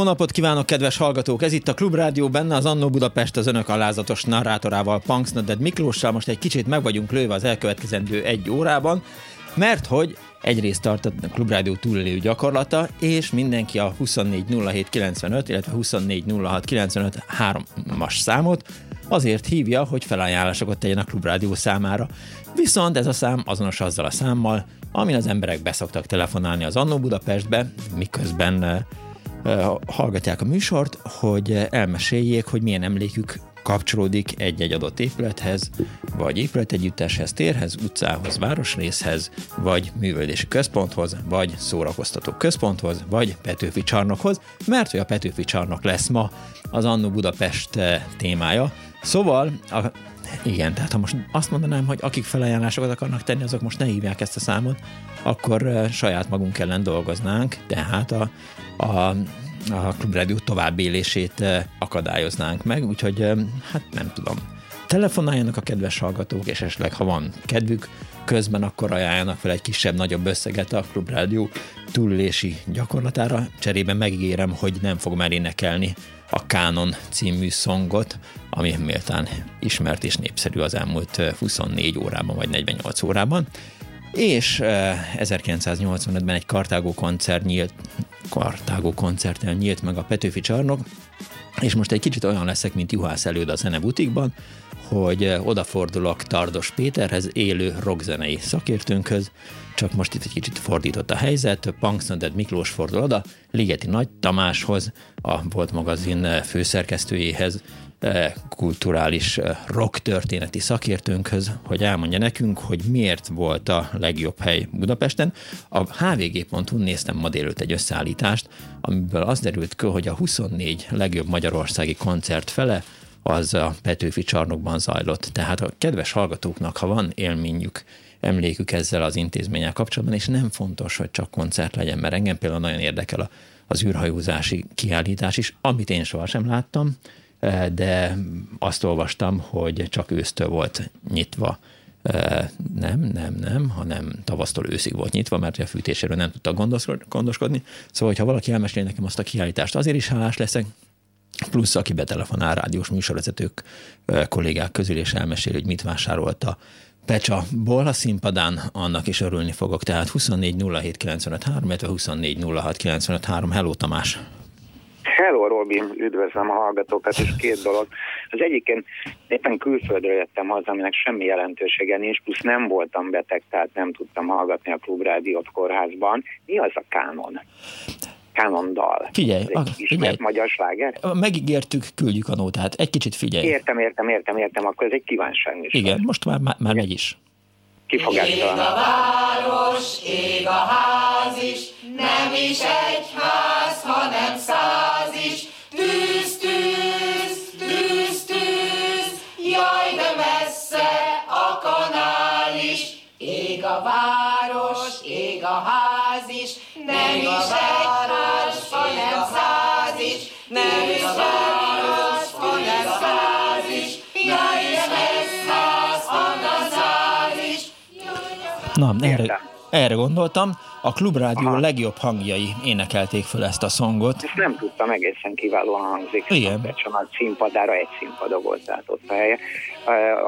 Jó napot kívánok, kedves hallgatók! Ez itt a Klubrádió, benne az Annó Budapest az önök alázatos narrátorával, Punks Nodded Miklóssal. Most egy kicsit meg vagyunk lőve az elkövetkezendő egy órában, mert hogy egyrészt tart a Klubrádió túlélő gyakorlata, és mindenki a 240795, illetve 240695 3-as számot azért hívja, hogy felajánlásokat tegyen a Klubrádió számára. Viszont ez a szám azonos azzal a számmal, amin az emberek beszoktak telefonálni az Annó Budapestbe, miközben hallgatják a műsort, hogy elmeséljék, hogy milyen emlékük kapcsolódik egy-egy adott épülethez, vagy épületegyütteshez, térhez, utcához, városrészhez, vagy művelődési központhoz, vagy szórakoztató központhoz, vagy Petőfi csarnokhoz, mert hogy a Petőfi csarnok lesz ma az Annó Budapest témája. Szóval a igen, tehát ha most azt mondanám, hogy akik felajánlásokat akarnak tenni, azok most ne hívják ezt a számot, akkor saját magunk ellen dolgoznánk, tehát a, a a klubrádió továbbélését akadályoznánk meg, úgyhogy hát nem tudom. Telefonáljanak a kedves hallgatók, és esetleg ha van kedvük, közben akkor ajánljanak fel egy kisebb-nagyobb összeget a klubrádió túlélési gyakorlatára. Cserében megígérem, hogy nem fog már énekelni a Canon című szongot, ami méltán ismert és népszerű az elmúlt 24 órában vagy 48 órában. És 1985-ben egy Kartágó koncert nyílt, Kartágó koncerten nyílt meg a Petőfi csarnok, és most egy kicsit olyan leszek, mint Juhász előd a zenebutikban, hogy odafordulok Tardos Péterhez, élő rockzenei szakértőnkhöz, csak most itt egy kicsit fordított a helyzet, Punksnoded Miklós fordul oda, Ligeti Nagy Tamáshoz, a Volt magazin főszerkesztőjéhez, eh, kulturális eh, rock történeti szakértőnkhöz, hogy elmondja nekünk, hogy miért volt a legjobb hely Budapesten. A hvg.hu néztem ma délőtt egy összeállítást, amiből az derült ki, hogy a 24 legjobb magyarországi koncert fele az a Petőfi csarnokban zajlott. Tehát a kedves hallgatóknak, ha van élményük, emlékük ezzel az intézménnyel kapcsolatban, és nem fontos, hogy csak koncert legyen, mert engem például nagyon érdekel az űrhajózási kiállítás is, amit én sohasem láttam, eh, de azt olvastam, hogy csak ősztől volt nyitva eh, nem, nem, nem, hanem tavasztól őszig volt nyitva, mert a fűtéséről nem tudtak gondoskodni. Szóval, ha valaki elmesél nekem azt a kiállítást, azért is hálás leszek, plusz aki betelefonál rádiós műsorvezetők kollégák közül, és elmesél, hogy mit vásárolt a Pecsaból a színpadán, annak is örülni fogok. Tehát 24 07 95 3, illetve 24 06 95 3. Hello Tamás! Hello Robin, üdvözlöm a hallgatókat, és két dolog. Az egyiken éppen külföldről jöttem haza, aminek semmi jelentősége nincs, plusz nem voltam beteg, tehát nem tudtam hallgatni a klubrádiót kórházban. Mi az a kánon? Canon dal. Figyelj, a, figyelj. magyar sláger? Megígértük, küldjük a nótát. Egy kicsit figyelj. Értem, értem, értem, értem, akkor ez egy kívánság is. Igen, most már, már, már megy is. Kifogással. Ég a város, ég a ház is, nem is egy ház, Na, erre, erre gondoltam. a Klubrádió Aha. legjobb hangjai énekelték föl ezt a szongot. Ezt nem tudtam, egészen kiválóan hangzik. Igen. A a színpadára egy színpada volt, tehát ott a helye.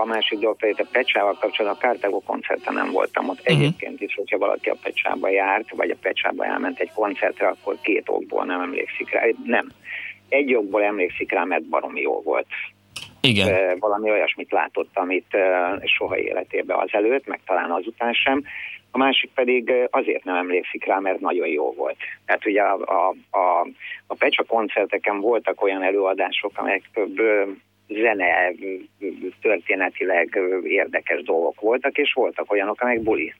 A másik dolog pedig a Pecsával kapcsolatban a Kártágó koncerten nem voltam ott. Uh-huh. Egyébként is, hogyha valaki a Pecsába járt, vagy a Pecsába elment egy koncertre, akkor két okból nem emlékszik rá. Nem. Egy okból emlékszik rá, mert baromi jó volt. Igen. Valami olyasmit látott, amit soha életében azelőtt, meg talán azután sem. A másik pedig azért nem emlékszik rá, mert nagyon jó volt. Tehát ugye a, a, a, a Pecsa koncerteken voltak olyan előadások, amelyek több zene történetileg érdekes dolgok voltak, és voltak olyanok, amelyek buli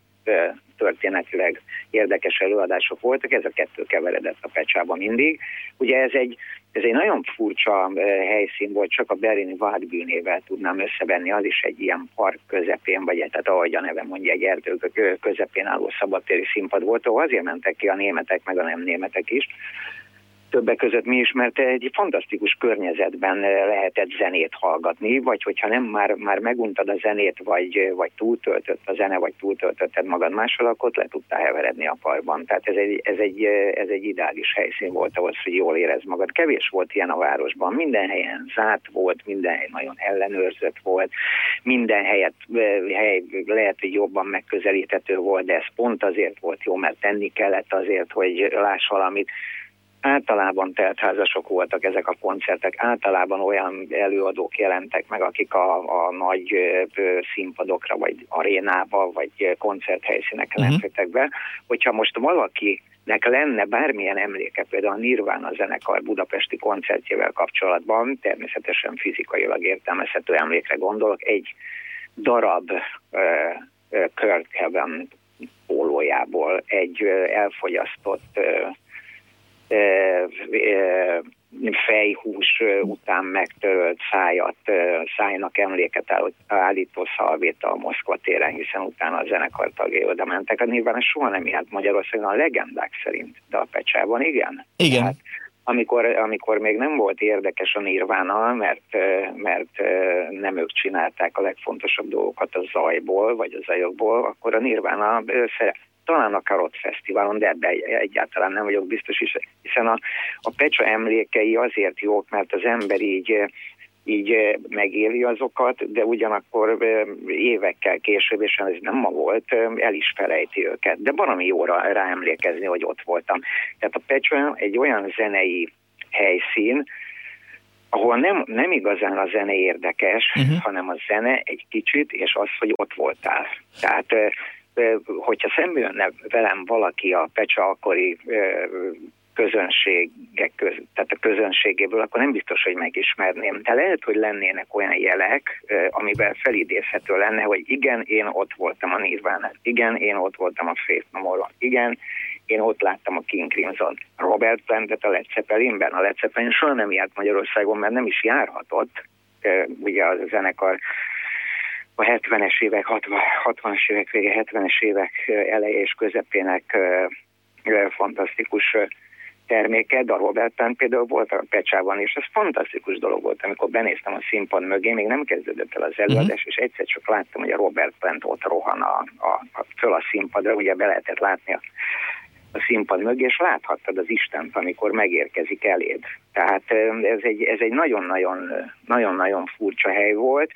történetileg érdekes előadások voltak, ez a kettő keveredett a Pecsába mindig. Ugye ez egy, ez egy nagyon furcsa helyszín volt, csak a berlini Vádbűnével tudnám összevenni, az is egy ilyen park közepén, vagy tehát ahogy a neve mondja, egy erdő közepén álló szabadtéri színpad volt, ahol azért mentek ki a németek, meg a nem németek is, többek között mi is, mert egy fantasztikus környezetben lehetett zenét hallgatni, vagy hogyha nem már, már meguntad a zenét, vagy, vagy túltöltött a zene, vagy túltöltötted magad máshol, akkor le tudtál heveredni a parkban. Tehát ez egy, ez, egy, ez egy ideális helyszín volt ahhoz, hogy jól érez magad. Kevés volt ilyen a városban. Minden helyen zárt volt, minden hely nagyon ellenőrzött volt, minden helyet, hely lehet, hogy jobban megközelíthető volt, de ez pont azért volt jó, mert tenni kellett azért, hogy láss valamit általában teltházasok voltak ezek a koncertek, általában olyan előadók jelentek meg, akik a, a nagy színpadokra, vagy arénába, vagy koncerthelyszíneken uh-huh. nem be. Hogyha most valaki nek lenne bármilyen emléke, például a Nirvana zenekar budapesti koncertjével kapcsolatban, természetesen fizikailag értelmezhető emlékre gondolok, egy darab uh, Kurt Cobain pólójából, egy uh, elfogyasztott uh, fejhús után megtörölt szájat, szájnak emléket állító szalvéta a Moszkva téren, hiszen utána a zenekar tagjai oda mentek. A nyilván soha nem járt Magyarországon a legendák szerint, de a Pecsában igen. Igen. Tehát, amikor, amikor még nem volt érdekes a Nirvana, mert, mert nem ők csinálták a legfontosabb dolgokat a zajból, vagy a zajokból, akkor a Nirvana talán a Karot Fesztiválon, de ebben egyáltalán nem vagyok biztos, hiszen a, a Pecsa emlékei azért jók, mert az ember így így megéli azokat, de ugyanakkor évekkel később, és ez nem ma volt, el is felejti őket. De valami jóra ráemlékezni, hogy ott voltam. Tehát a Pecsa egy olyan zenei helyszín, ahol nem, nem igazán a zene érdekes, uh-huh. hanem a zene egy kicsit, és az, hogy ott voltál. Tehát hogyha szemben jönne velem valaki a Pecsa akkori közönségek köz, tehát a közönségéből, akkor nem biztos, hogy megismerném. De lehet, hogy lennének olyan jelek, amivel felidézhető lenne, hogy igen, én ott voltam a nirvana igen, én ott voltam a Faith igen, én ott láttam a King Crimson. Robert Plantet a Led Zeppelinben. A Led Zeppelin soha nem járt Magyarországon, mert nem is járhatott. Ugye a zenekar a 70-es évek, 60, 60-as évek vége, 70-es évek eleje és közepének fantasztikus terméke, de a Robert Plant például volt a Pecsában, és ez fantasztikus dolog volt, amikor benéztem a színpad mögé, még nem kezdődött el az előadás, uh-huh. és egyszer csak láttam, hogy a Robert Plant ott rohan a, a, a, föl a színpadra, ugye be lehetett látni a, a színpad mögé, és láthattad az Istent, amikor megérkezik eléd. Tehát ez egy, ez egy nagyon-nagyon, nagyon-nagyon furcsa hely volt,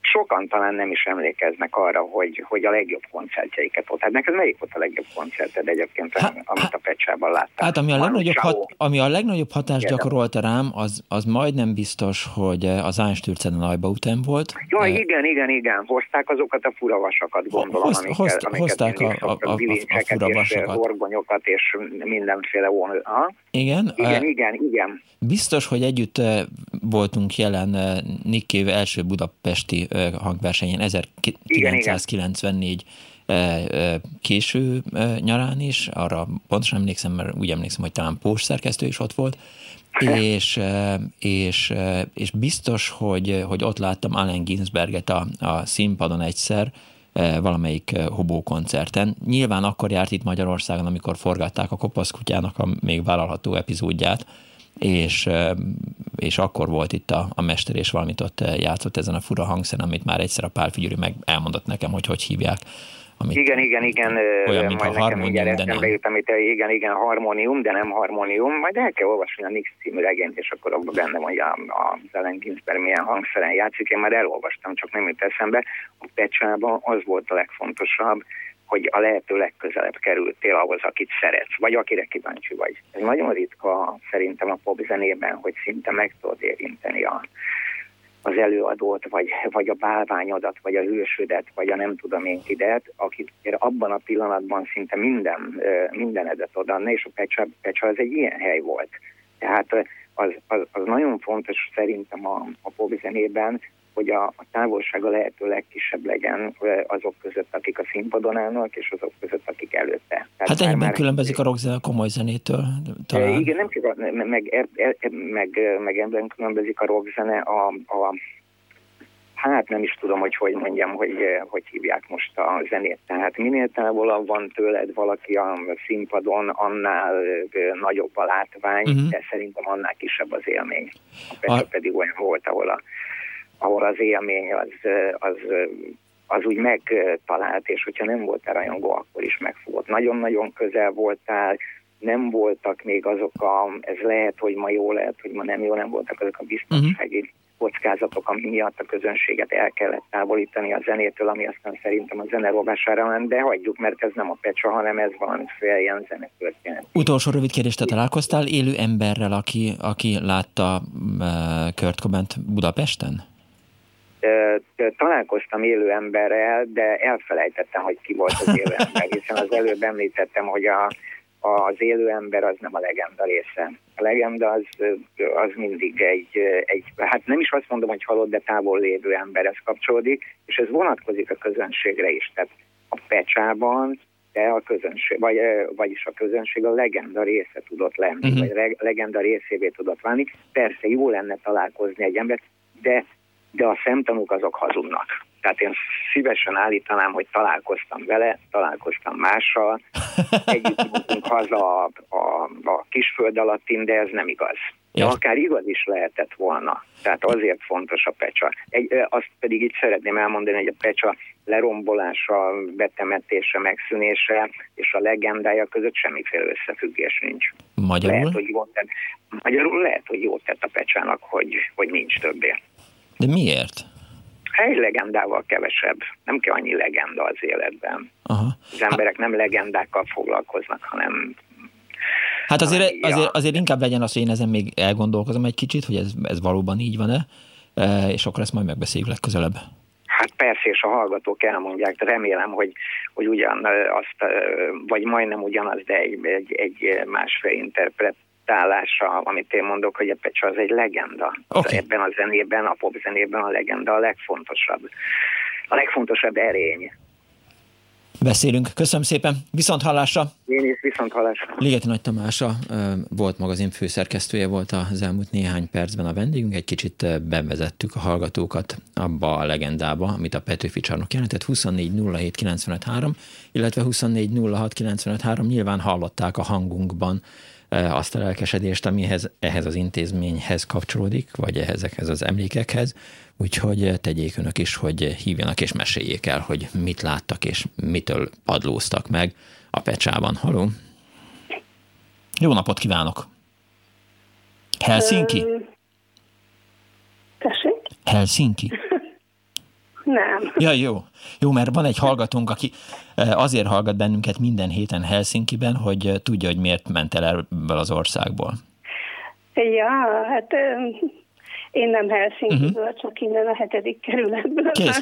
sokan talán nem is emlékeznek arra, hogy, hogy a legjobb koncertjeiket ott. Hát neked melyik volt a legjobb koncerted egyébként, hát, amit a Pecsában láttál? Hát ami a legnagyobb, hat, ami a legnagyobb hatást Kérdem. gyakorolta rám, az, az majdnem biztos, hogy az Einstürzen a Nagybauten volt. Jó, uh, igen, igen, igen. Hozták azokat a furavasakat, gondolom, Hozt, amikkel, hozt, amiket hozták a, a, a, a furavasakat. És horgonyokat és mindenféle ónő. Igen? Igen, uh, igen, igen. Biztos, hogy együtt voltunk jelen Nick Cave első budapesti hangversenyen 1994 késő nyarán is, arra pontosan emlékszem, mert úgy emlékszem, hogy talán Pós szerkesztő is ott volt, és, és, és biztos, hogy, hogy ott láttam Allen Ginsberget a, a színpadon egyszer, valamelyik hobó koncerten. Nyilván akkor járt itt Magyarországon, amikor forgatták a Kopaszkutyának a még vállalható epizódját, és, és akkor volt itt a, a mester, és valamit ott játszott ezen a fura hangszer, amit már egyszer a Pál Figyuri meg elmondott nekem, hogy hogy hívják Amit igen, igen, igen. Olyan, mint majd a harmónium, de nem. Jut, amit, igen, igen, harmónium, de nem harmónium. Majd el kell olvasni a Nix című regényt, és akkor abban benne van, hogy a, a Ellen Ginsberg milyen hangszeren játszik. Én már elolvastam, csak nem jut eszembe. A pecsában az volt a legfontosabb, hogy a lehető legközelebb kerültél ahhoz, akit szeretsz, vagy akire kíváncsi vagy. Ez nagyon ritka szerintem a popzenében, hogy szinte meg tudod érinteni a, az előadót, vagy, vagy a bálványodat, vagy a hősödet, vagy a nem tudom én kidet, akit abban a pillanatban szinte minden, mindenedet odaadna, és a Pecsa, Pecsa az egy ilyen hely volt. Tehát az, az, az nagyon fontos szerintem a, a popzenében, hogy a, a távolság a lehető legkisebb legyen azok között, akik a színpadon állnak, és azok között, akik előtte. Tehát hát ennyiben már... különbözik a rockzene a komoly zenétől. Talán. Igen, nem csak a, meg, meg, meg, meg ebben különbözik a rockzene a, a hát nem is tudom, hogy hogy mondjam, hogy hogy hívják most a zenét. Tehát minél távolabb van tőled valaki a színpadon, annál nagyobb a látvány, uh-huh. de szerintem annál kisebb az élmény. A a... pedig olyan volt, ahol a ahol az élmény az, az, az úgy megtalált, és hogyha nem voltál rajongó, akkor is megfogott. Nagyon-nagyon közel voltál, nem voltak még azok a, ez lehet, hogy ma jó, lehet, hogy ma nem jó, nem voltak azok a biztonsági uh-huh. kockázatok, ami miatt a közönséget el kellett távolítani a zenétől, ami aztán szerintem a zene rovására ment, de hagyjuk, mert ez nem a pecsa, hanem ez valamiféle ilyen zenetörténet. Utolsó rövid kérdést, te találkoztál élő emberrel, aki, aki látta uh, Kurt Cobain Budapesten? Találkoztam élő emberrel, de elfelejtettem, hogy ki volt az élő ember, hiszen az előbb említettem, hogy a, az élő ember az nem a legenda része. A legenda az, az mindig egy, egy, hát nem is azt mondom, hogy halott, de távol lévő emberhez kapcsolódik, és ez vonatkozik a közönségre is. Tehát a pecsában de a közönség, vagy, vagyis a közönség a legenda része tudott lenni, uh-huh. vagy legenda részévé tudott válni. Persze jó lenne találkozni egy embert, de de a szemtanúk azok hazudnak. Tehát én szívesen állítanám, hogy találkoztam vele, találkoztam mással, együtt jutunk haza a, a, a kisföld alattin, de ez nem igaz. De akár igaz is lehetett volna. Tehát azért fontos a pecsa. Egy, azt pedig itt szeretném elmondani, hogy a pecsa lerombolása, betemetése, megszűnése és a legendája között semmiféle összefüggés nincs. Magyarul? Lehet, hogy jót tett, magyarul lehet, hogy jót tett a pecsának, hogy, hogy nincs többé. De miért? Egy legendával kevesebb. Nem kell annyi legenda az életben. Aha. Az emberek nem legendákkal foglalkoznak, hanem Hát azért, azért, azért inkább legyen az, hogy én ezen még elgondolkozom egy kicsit, hogy ez, ez valóban így van-e, e, és akkor ezt majd megbeszéljük legközelebb. Hát persze, és a hallgatók elmondják, de remélem, hogy, hogy ugyan azt, vagy majdnem ugyanaz, de egy, egy, egy másfél interpret, állása, amit én mondok, hogy a Pecsa az egy legenda. Okay. Ebben a zenében, a popzenében a legenda a legfontosabb. A legfontosabb erény. Beszélünk. Köszönöm szépen. Viszont hallásra. Én is viszont hallásra. Ligeti Nagy Tamása volt magazin főszerkesztője, volt az elmúlt néhány percben a vendégünk. Egy kicsit bevezettük a hallgatókat abba a legendába, amit a Petőfi csarnok jelentett. 24 07 illetve 24 06 Nyilván hallották a hangunkban azt a lelkesedést, amihez ehhez az intézményhez kapcsolódik, vagy ehhez az emlékekhez, úgyhogy tegyék önök is, hogy hívjanak és meséljék el, hogy mit láttak és mitől padlóztak meg a pecsában. Haló? Jó napot kívánok! Helsinki? Tessék? Helsinki? Nem. Ja, jó. Jó, mert van egy hallgatónk, aki azért hallgat bennünket minden héten Helsinki-ben, hogy tudja, hogy miért ment el ebből az országból. Ja, hát én nem Helsinki-ből, uh-huh. csak innen a hetedik kerületből. Kész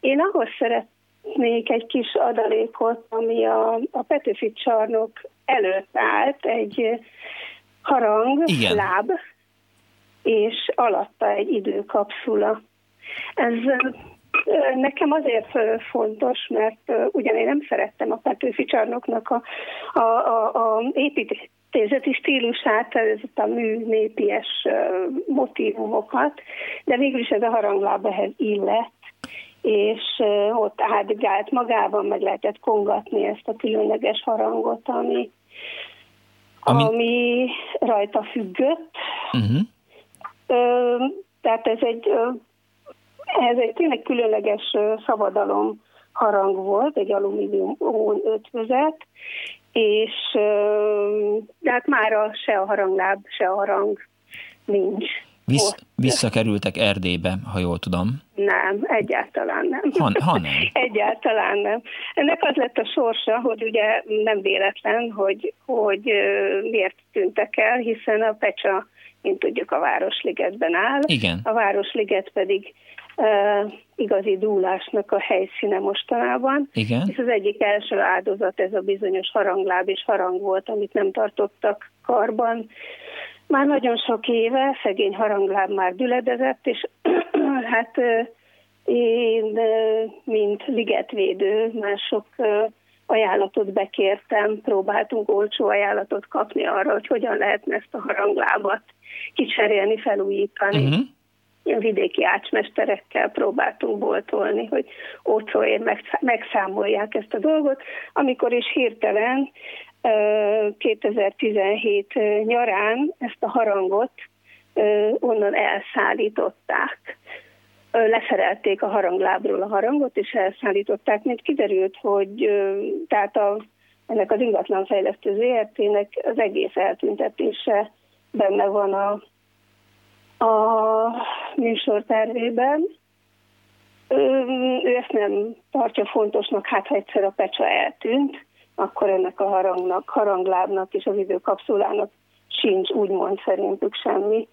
Én ahhoz szeretnék egy kis adalékot, ami a, a Petőfi csarnok előtt állt, egy harang, Igen. láb, és alatta egy időkapszula. Ez Nekem azért fontos, mert ugyan én nem szerettem a Petőfi csarnoknak a, a, a, a építészeti stílusát, ez a mű népies motivumokat, de végül is ez a harangláb ehhez illett, és ott átgált magában, meg lehetett kongatni ezt a különleges harangot, ami, ami... ami rajta függött. Uh-huh. Tehát ez egy Ez egy tényleg különleges szabadalom harang volt, egy alumínium ötvözet, és de hát mára se a harangláb, se a harang nincs. Visz, visszakerültek Erdélybe, ha jól tudom. Nem, egyáltalán nem. Ha, ha nem. egyáltalán nem. Ennek az lett a sorsa, hogy ugye nem véletlen, hogy, hogy miért tűntek el, hiszen a Pecsa, mint tudjuk, a Városligetben áll. Igen. A Városliget pedig uh, igazi dúlásnak a helyszíne mostanában. Igen. És az egyik első áldozat ez a bizonyos harangláb és harang volt, amit nem tartottak karban. Már nagyon sok éve szegény harangláb már düledezett, és hát én, mint ligetvédő, már sok ajánlatot bekértem, próbáltunk olcsó ajánlatot kapni arra, hogy hogyan lehetne ezt a haranglábat kicserélni, felújítani. Uh-huh vidéki ácsmesterekkel próbáltunk boltolni, hogy olcsóért megszámolják ezt a dolgot, amikor is hirtelen 2017 nyarán ezt a harangot onnan elszállították. Leszerelték a haranglábról a harangot, és elszállították, mint kiderült, hogy tehát a, ennek az ingatlanfejlesztő ZRT-nek az egész eltüntetése benne van a a műsortervében. Ő ezt nem tartja fontosnak, hát ha egyszer a pecsa eltűnt, akkor ennek a harangnak, haranglábnak és az időkapszulának sincs úgymond szerintük semmi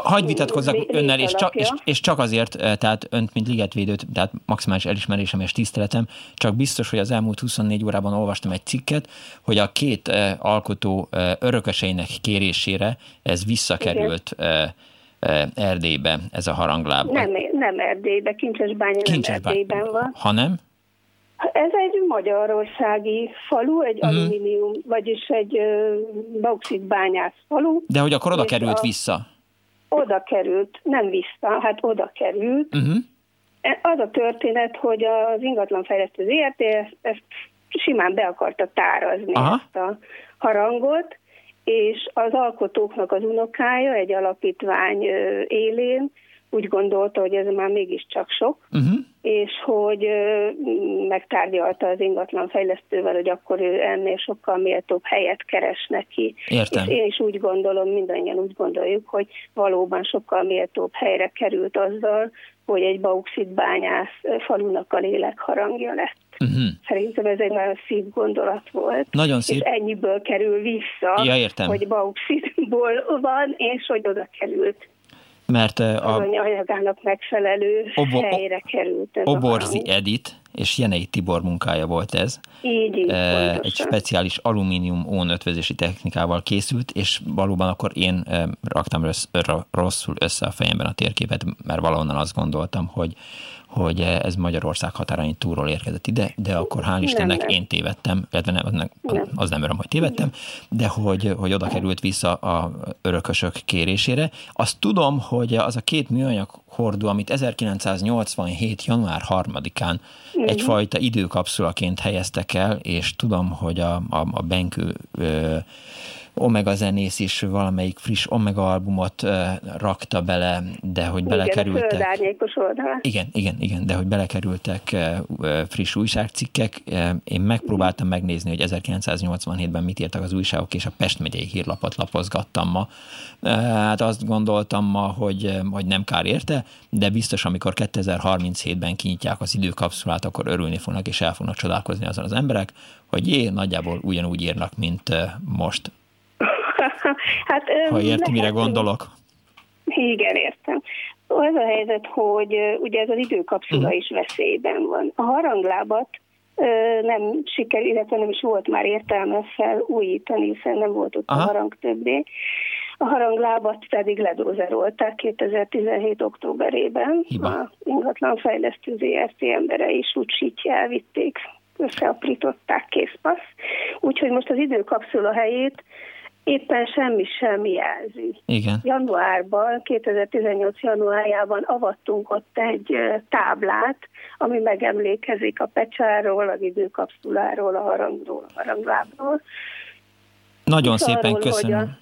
ha, vitatkozzak önnel, és csak, és, és csak azért, eh, tehát önt, mint ligetvédőt, tehát maximális elismerésem és tiszteletem, csak biztos, hogy az elmúlt 24 órában olvastam egy cikket, hogy a két eh, alkotó eh, örököseinek kérésére ez visszakerült Igen. Erdélybe, ez a harangláb. Nem, nem Erdélybe, Kincsesbánya Kincsesbány... nem Erdélyben van. Ha nem? Ez egy magyarországi falu, egy uh-huh. alumínium, vagyis egy bauxit bányász falu. De hogy akkor oda került a... vissza? Oda került, nem vissza, hát oda került. Uh-huh. Az a történet, hogy az ingatlanfejlesztő ZRT ezt, ezt simán be akarta tárazni Aha. ezt a harangot, és az alkotóknak az unokája egy alapítvány élén úgy gondolta, hogy ez már mégiscsak sok, uh-huh. és hogy megtárgyalta az ingatlan fejlesztővel, hogy akkor ő ennél sokkal méltóbb helyet keres neki. Értem. És én is úgy gondolom, mindannyian úgy gondoljuk, hogy valóban sokkal méltóbb helyre került azzal, hogy egy bauxit bányász falunak a lélek harangja lett. Uh-huh. Szerintem ez egy nagyon szép gondolat volt. Nagyon szép. És ennyiből kerül vissza, ja, értem. hogy bauxitból van, és hogy oda került mert a anyagának megfelelő obo, helyre került. Ez Oborzi Edit és Jenei Tibor munkája volt ez. Így, így, e, Egy speciális alumínium ónötvözési technikával készült, és valóban akkor én raktam rossz, rosszul össze a fejemben a térképet, mert valahonnan azt gondoltam, hogy hogy ez Magyarország határain túlról érkezett ide, de akkor hál' Istennek nem, én tévedtem, illetve nem, nem, az nem öröm, hogy tévedtem, de hogy, hogy oda került vissza a örökösök kérésére. Azt tudom, hogy az a két műanyag hordó, amit 1987. január 3-án uh-huh. egyfajta időkapszulaként helyeztek el, és tudom, hogy a, a, a Benkő ö, Omega zenész is valamelyik friss Omega albumot rakta bele, de hogy igen, belekerültek... Igen, igen, igen, de hogy belekerültek friss újságcikkek. Én megpróbáltam megnézni, hogy 1987-ben mit írtak az újságok, és a Pest megyei hírlapot lapozgattam ma. Hát azt gondoltam ma, hogy, hogy nem kár érte, de biztos, amikor 2037-ben kinyitják az időkapszulát, akkor örülni fognak, és el fognak csodálkozni azon az emberek, hogy jé, nagyjából ugyanúgy írnak, mint most hát, ha érti, mire gondolok. Igen, értem. Az a helyzet, hogy ugye ez az időkapszula uh-huh. is veszélyben van. A haranglábat nem sikerül, illetve nem is volt már értelme felújítani, hiszen nem volt ott Aha. a harang többé. A haranglábat pedig ledózerolták 2017. októberében. Hiba. A ingatlanfejlesztő ZRT emberei is úgy elvitték, összeaprították készpassz. Úgyhogy most az időkapszula helyét éppen semmi sem jelzi. Igen. Januárban, 2018 januárjában avattunk ott egy táblát, ami megemlékezik a pecsáról, az időkapszuláról, a harangról, a haranglábról. Nagyon És szépen arról, köszönöm. Hogy a,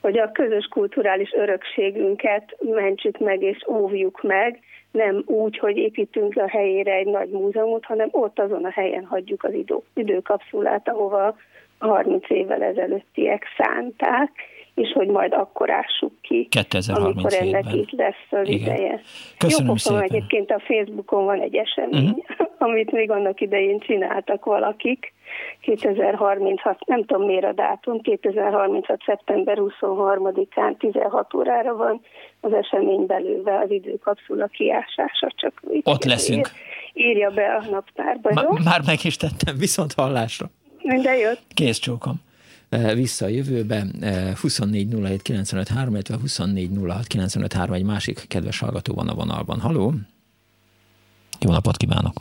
hogy a közös kulturális örökségünket mentsük meg és óvjuk meg, nem úgy, hogy építünk a helyére egy nagy múzeumot, hanem ott azon a helyen hagyjuk az idő, időkapszulát, ahova 30 évvel ezelőttiek szánták, és hogy majd akkor ássuk ki, 2030 amikor ennek évben. itt lesz az Igen. ideje. Köszönöm Jó szépen. egyébként a Facebookon van egy esemény, uh-huh. amit még annak idején csináltak valakik, 2036, nem tudom miért a dátum, 2036. szeptember 23-án 16 órára van az esemény belőve az időkapszula kiásása, csak Ott leszünk. Írja be a naptárba, jó? Ma- már meg is tettem, viszont hallásra. Minden jött. Kész csókom. Eh, Vissza a jövőbe, eh, 24 07 95 3, illetve 24 06 95 3, egy másik kedves hallgató van a vonalban. Haló? Jó napot kívánok!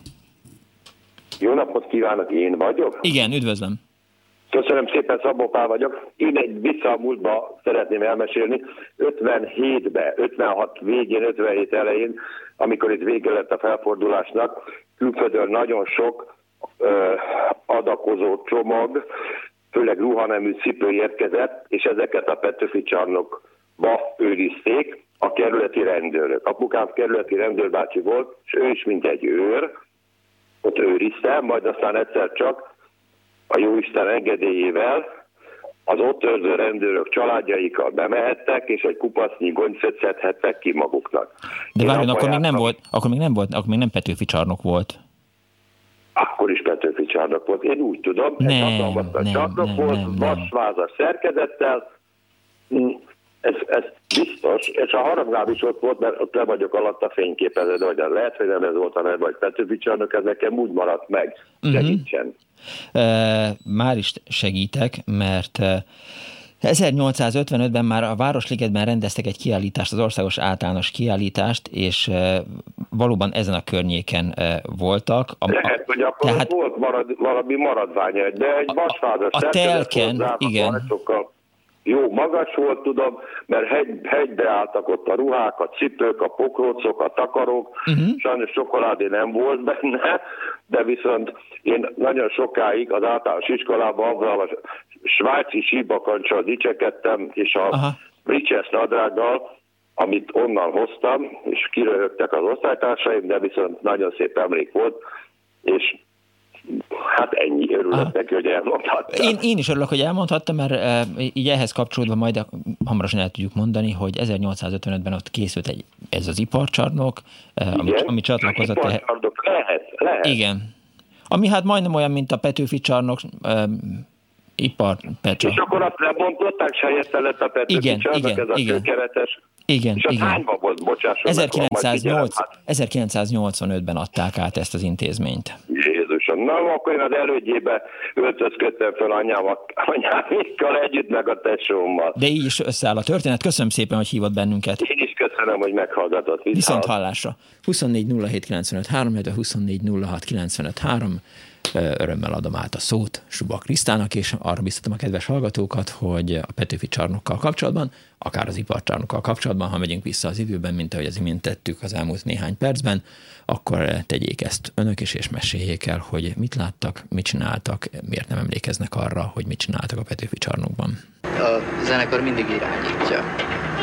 Jó napot kívánok, én vagyok. Igen, üdvözlöm. Köszönöm szépen, Szabó Pál vagyok. Én egy vissza a múltba szeretném elmesélni. 57-be, 56 végén, 57 elején, amikor itt vége lett a felfordulásnak, külföldön nagyon sok adakozó csomag, főleg ruhanemű cipő érkezett, és ezeket a Petőfi csarnokba őrizték a kerületi rendőrök. Apukám kerületi rendőrbácsi volt, és ő is mint egy őr, ott őrizte, majd aztán egyszer csak a Jóisten engedélyével az ott őrző rendőrök családjaikkal bemehettek, és egy kupacnyi goncsot szedhettek ki maguknak. De várjon, akkor még nem volt, akkor még nem volt, akkor még nem Petőfi csarnok volt. Akkor is Petőfi csarnok volt. Én úgy tudom, egy Nem, hatalmas nagy nem, csarnok nem, volt, nem, vasvázas szerkezettel, Mm, ez, ez biztos, és a harangláb is ott volt, mert ott le vagyok alatt a fényképen, de hogy lehet, hogy nem ez volt a neve, vagy Petőfi csarnok, ez nekem úgy maradt meg. Mhm. Segítsen. E, Már is segítek, mert e, 1855-ben már a Városligetben rendeztek egy kiállítást, az országos általános kiállítást, és valóban ezen a környéken voltak. A, Lehet, hogy akkor tehát- volt marad, valami maradványa, de egy vasvázas a szerkezet telken, igen. ajtókkal. Jó, magas volt, tudom, mert hegy, hegybe álltak ott a ruhák, a cipők, a pokrócok, a takarók. Uh-huh. Sajnos csokoládé nem volt benne, de viszont én nagyon sokáig az általános iskolában a svájci síbakancsal dicsekedtem, és a Aha. Riches nadrággal, amit onnan hoztam, és kiröhögtek az osztálytársaim, de viszont nagyon szép emlék volt, és hát ennyi örülök Aha. neki, hogy elmondhattam. Én, én is örülök, hogy elmondhattam, mert e, így ehhez kapcsolódva majd a, hamarosan el tudjuk mondani, hogy 1855-ben ott készült egy, ez az iparcsarnok, e, ami, ami csatlakozott. a- Iparcsarnok Lehet, lehet. Igen. Ami hát majdnem olyan, mint a Petőfi csarnok, e, ipar, Pető. És akkor azt lebontották, és helyette lett a Petőfi Igen, csarnok, igen, ez a igen. kőkeretes. Igen, És az igen. hányban volt, figyelem, 1908, hát, 1985-ben adták át ezt az intézményt. Jézusom, na akkor én az elődjébe öltözködtem fel anyámat, anyámikkal együtt, meg a tesómmal. De így is összeáll a történet. Köszönöm szépen, hogy hívott bennünket. Én is köszönöm, hogy meghallgatott. Viszont hallásra. 24 07 95 3, illetve 24 06 95 3. Örömmel adom át a szót Suba Krisztának, és arra biztatom a kedves hallgatókat, hogy a Petőfi csarnokkal kapcsolatban, akár az iparcsarnokkal kapcsolatban, ha megyünk vissza az időben, mint ahogy az imént tettük az elmúlt néhány percben, akkor tegyék ezt önök is, és meséljék el, hogy mit láttak, mit csináltak, miért nem emlékeznek arra, hogy mit csináltak a Petőfi csarnokban. a zenekar mindig irányítja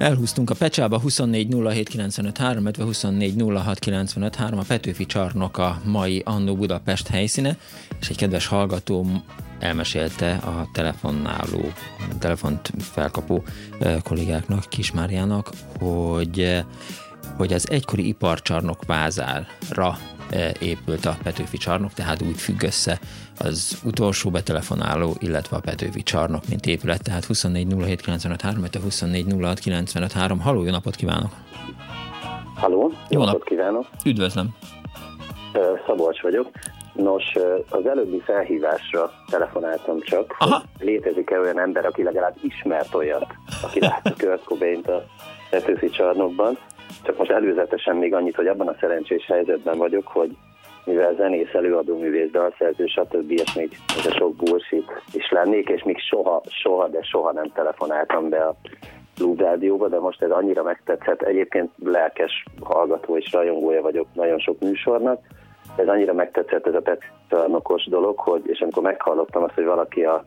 Elhúztunk a pecsába 24 07 95 3, illetve 24 06 95 3, a Petőfi csarnok a mai Annó Budapest helyszíne, és egy kedves hallgató elmesélte a telefonnáló, telefont felkapó kollégáknak, Kismáriának, hogy hogy az egykori iparcsarnok vázálra épült a Petőfi csarnok, tehát úgy függ össze az utolsó betelefonáló, illetve a Petőfi csarnok, mint épület, tehát 24 07 95 3, 24 06 95 3. Halló, jó napot kívánok! Halló, jó, Jó nap- napot kívánok! Üdvözlöm! Szabolcs vagyok. Nos, az előbbi felhívásra telefonáltam csak, Aha. létezik-e olyan ember, aki legalább ismert olyat, aki látta Kurt cobain a Petőfi csarnokban. Csak most előzetesen még annyit, hogy abban a szerencsés helyzetben vagyok, hogy mivel zenész, előadó művész, dalszerző, stb. és még ez a sok bullshit is lennék, és még soha, soha, de soha nem telefonáltam be a Rádióba, de most ez annyira megtetszett. Egyébként lelkes hallgató és rajongója vagyok nagyon sok műsornak. Ez annyira megtetszett ez a Petránokos dolog, hogy, és amikor meghallottam azt, hogy valaki a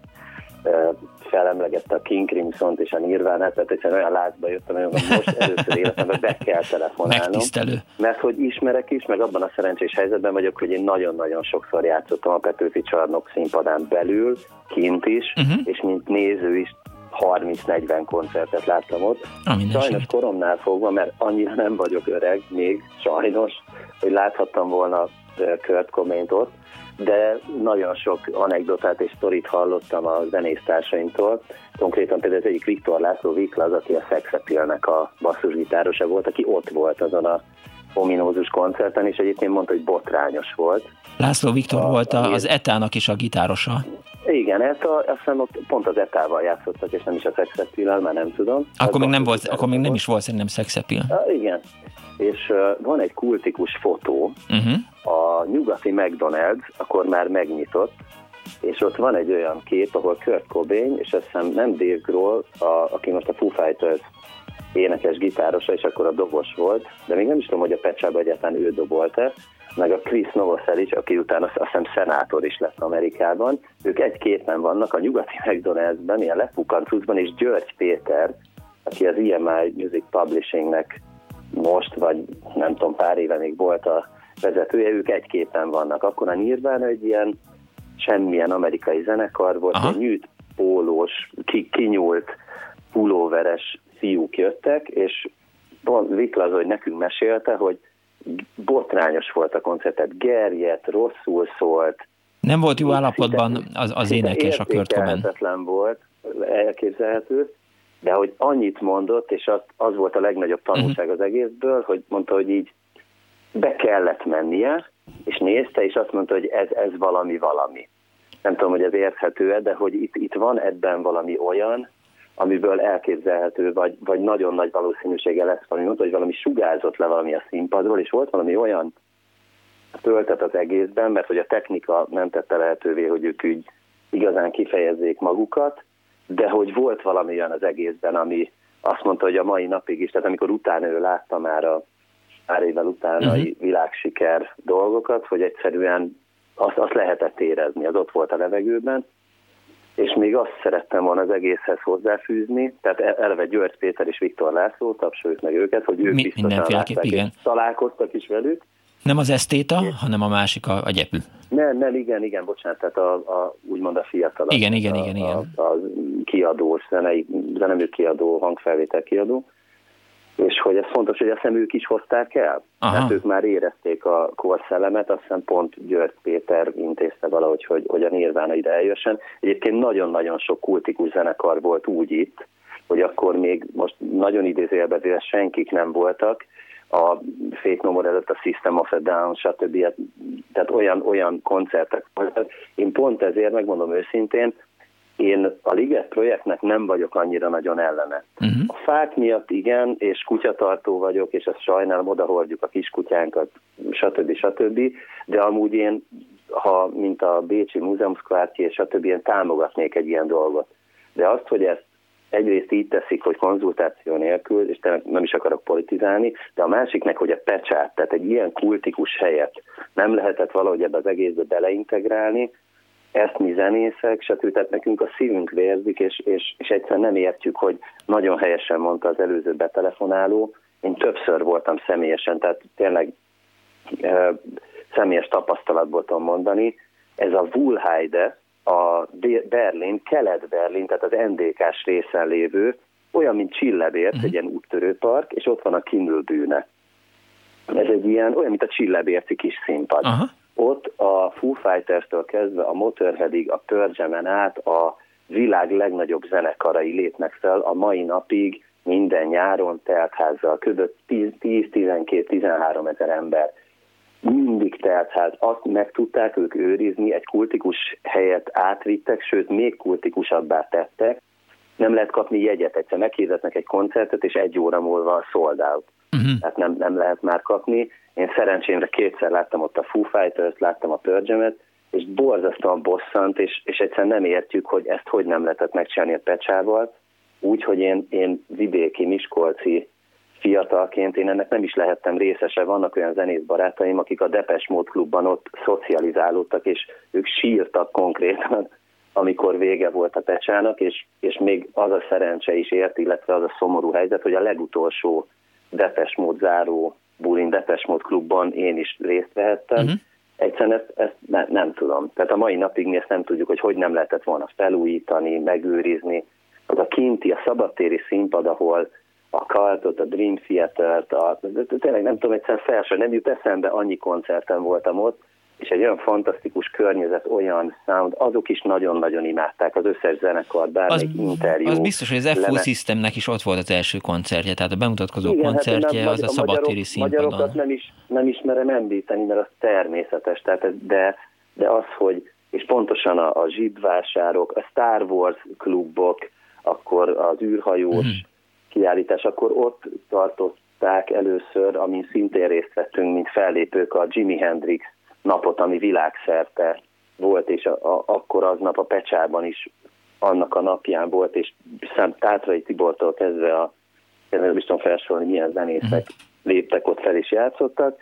felemlegette a King Crimson-t és a Nirvana-t, tehát egyszerűen olyan lázba jöttem, hogy most először életemben be kell telefonálnom. Megtisztelő. Mert hogy ismerek is, meg abban a szerencsés helyzetben vagyok, hogy én nagyon-nagyon sokszor játszottam a Petőfi csarnok színpadán belül, kint is, uh-huh. és mint néző is 30-40 koncertet láttam ott. Ami sajnos koromnál fogva, mert annyira nem vagyok öreg még, sajnos, hogy láthattam volna Kurt cobain ott, de nagyon sok anekdotát és sztorit hallottam a zenésztársaimtól. Konkrétan például az egyik Viktor László Vikla, az, aki a Sex a basszusgitárosa volt, aki ott volt azon a ominózus koncerten, és egyébként mondta, hogy botrányos volt. László Viktor a, volt a, az etának is a gitárosa. Igen, ezt a, azt hiszem, pont az etával játszottak, és nem is a Sex már nem tudom. Akkor még nem, volt, akkor még nem is volt szerintem Sex Igen, és van egy kultikus fotó, uh-huh. a nyugati McDonald's akkor már megnyitott, és ott van egy olyan kép, ahol Kurt Cobain, és azt hiszem nem Dave Grohl, a, aki most a Foo Fighters énekes gitárosa, és akkor a dobos volt, de még nem is tudom, hogy a Pecsában egyáltalán ő dobolt-e, meg a Chris Novoselic, aki utána azt hiszem szenátor is lett Amerikában. Ők egy képen vannak a nyugati McDonald'sben, ilyen lepukancúzban, és György Péter, aki az EMI Music Publishingnek most, vagy nem tudom, pár éve még volt a vezetője, ők egy képen vannak. Akkor a Nirvana egy ilyen semmilyen amerikai zenekar volt, Aha. egy nyűjt pólós, ki, kinyúlt pulóveres fiúk jöttek, és Vikla az, hogy nekünk mesélte, hogy botrányos volt a koncert, tehát gerjedt, rosszul szólt. Nem volt jó állapotban az, az énekes a Kurt volt, elképzelhető, de hogy annyit mondott, és az, az volt a legnagyobb tanulság az egészből, hogy mondta, hogy így be kellett mennie, és nézte, és azt mondta, hogy ez, ez valami valami. Nem tudom, hogy ez érthető-e, de hogy itt, itt van ebben valami olyan, amiből elképzelhető, vagy, vagy nagyon nagy valószínűsége lesz valami, mondta, hogy valami sugárzott le valami a színpadról, és volt valami olyan töltet az egészben, mert hogy a technika nem tette lehetővé, hogy ők úgy igazán kifejezzék magukat, de hogy volt valami olyan az egészben, ami azt mondta, hogy a mai napig is, tehát amikor utána ő látta már a pár évvel utána uh-huh. világsiker dolgokat, hogy egyszerűen azt, azt lehetett érezni, az ott volt a levegőben, és még azt szerettem volna az egészhez hozzáfűzni, tehát e- eleve György Péter és Viktor László, tapsoljuk meg őket, hogy ők Mi, biztosan látták, igen. találkoztak is velük, nem az esztéta, hanem a másik a, a gyepű. Nem, nem, igen, igen, bocsánat, tehát a, a, úgymond a fiatal. Igen, igen, a, igen, igen. A, a kiadós, zenei, zenemű kiadó, hangfelvétel kiadó, és hogy ez fontos, hogy a ők is hozták el, Aha. mert ők már érezték a korszellemet, azt hiszem pont György Péter intézte valahogy, hogy, hogy a Nirvana ide eljössen. Egyébként nagyon-nagyon sok kultikus zenekar volt úgy itt, hogy akkor még most nagyon idézőjelben senkik nem voltak, a Fake No More előtt a System of a Down, stb. Hát, tehát olyan, olyan koncertek. Én pont ezért, megmondom őszintén, én a Liget projektnek nem vagyok annyira nagyon ellene. Uh-huh. A fák miatt igen, és kutyatartó vagyok, és ezt sajnálom, odahordjuk a kiskutyánkat, stb. stb. De amúgy én, ha mint a Bécsi Múzeumszkvártyi, és stb. én támogatnék egy ilyen dolgot. De azt, hogy ezt egyrészt így teszik, hogy konzultáció nélkül, és nem is akarok politizálni, de a másiknek, hogy a pecsát, tehát egy ilyen kultikus helyet nem lehetett valahogy ebbe az egészbe beleintegrálni, ezt mi zenészek, stb. Tehát nekünk a szívünk vérzik, és, és, és egyszerűen nem értjük, hogy nagyon helyesen mondta az előző betelefonáló. Én többször voltam személyesen, tehát tényleg e, személyes tapasztalatból tudom mondani. Ez a Wuhlheide, a Berlin, Kelet-Berlin, tehát az NDK-s részen lévő, olyan, mint Csillebért, uh-huh. egy ilyen úttörőpark, és ott van a Kindlbűne. Ez egy ilyen, olyan, mint a Csillebérci kis színpad. Uh-huh. Ott a Foo Fighters-től kezdve a Motorheadig, a Pörgyemen át a világ legnagyobb zenekarai lépnek fel a mai napig minden nyáron teltházzal, kb. 10-12-13 ezer ember mindig telt ház. Azt meg tudták ők őrizni, egy kultikus helyet átvittek, sőt, még kultikusabbá tettek. Nem lehet kapni jegyet, egyszer meghirdetnek egy koncertet, és egy óra múlva sold out. Uh-huh. Tehát nem, nem lehet már kapni. Én szerencsémre kétszer láttam ott a Foo Fighters, láttam a Purgemet, és borzasztóan bosszant, és, és egyszerűen nem értjük, hogy ezt hogy nem lehetett megcsinálni a pecsával. Úgy, hogy én, én vidéki, miskolci fiatalként én ennek nem is lehettem részese. Vannak olyan zenész barátaim, akik a Depes Mód klubban ott szocializálódtak, és ők sírtak konkrétan, amikor vége volt a pecsának, és, és még az a szerencse is ért, illetve az a szomorú helyzet, hogy a legutolsó Depes Mód záró Bulin Depes Mód klubban én is részt vehettem. Uh-huh. Egyszerűen ezt, ezt ne, nem tudom. Tehát a mai napig mi ezt nem tudjuk, hogy hogy nem lehetett volna felújítani, megőrizni. Az a kinti, a szabadtéri színpad, ahol a Kaltot, a Dream Theater-t, a, tényleg nem tudom, egyszer felső, nem jut eszembe, annyi koncerten voltam ott, és egy olyan fantasztikus környezet, olyan sound, azok is nagyon-nagyon imádták az összes zenekar, bármelyik az, interjú. Az biztos, hogy az FU. Systemnek is ott volt az első koncertje, tehát a bemutatkozó Igen, hát koncertje hát az a szabadtéri színpadon. Magyarokat nem, is, nem ismerem említeni, mert az természetes, tehát de, de az, hogy és pontosan a, a zsibvásárok, a Star Wars klubok, akkor az űrhajós hmm kiállítás, akkor ott tartották először, amin szintén részt vettünk, mint fellépők a Jimi Hendrix napot, ami világszerte volt, és a, a, akkor aznap a Pecsában is annak a napján volt, és szem Tátrai Tibortól kezdve a, nem is tudom felsorolni, milyen zenészek uh-huh. léptek ott fel és játszottak,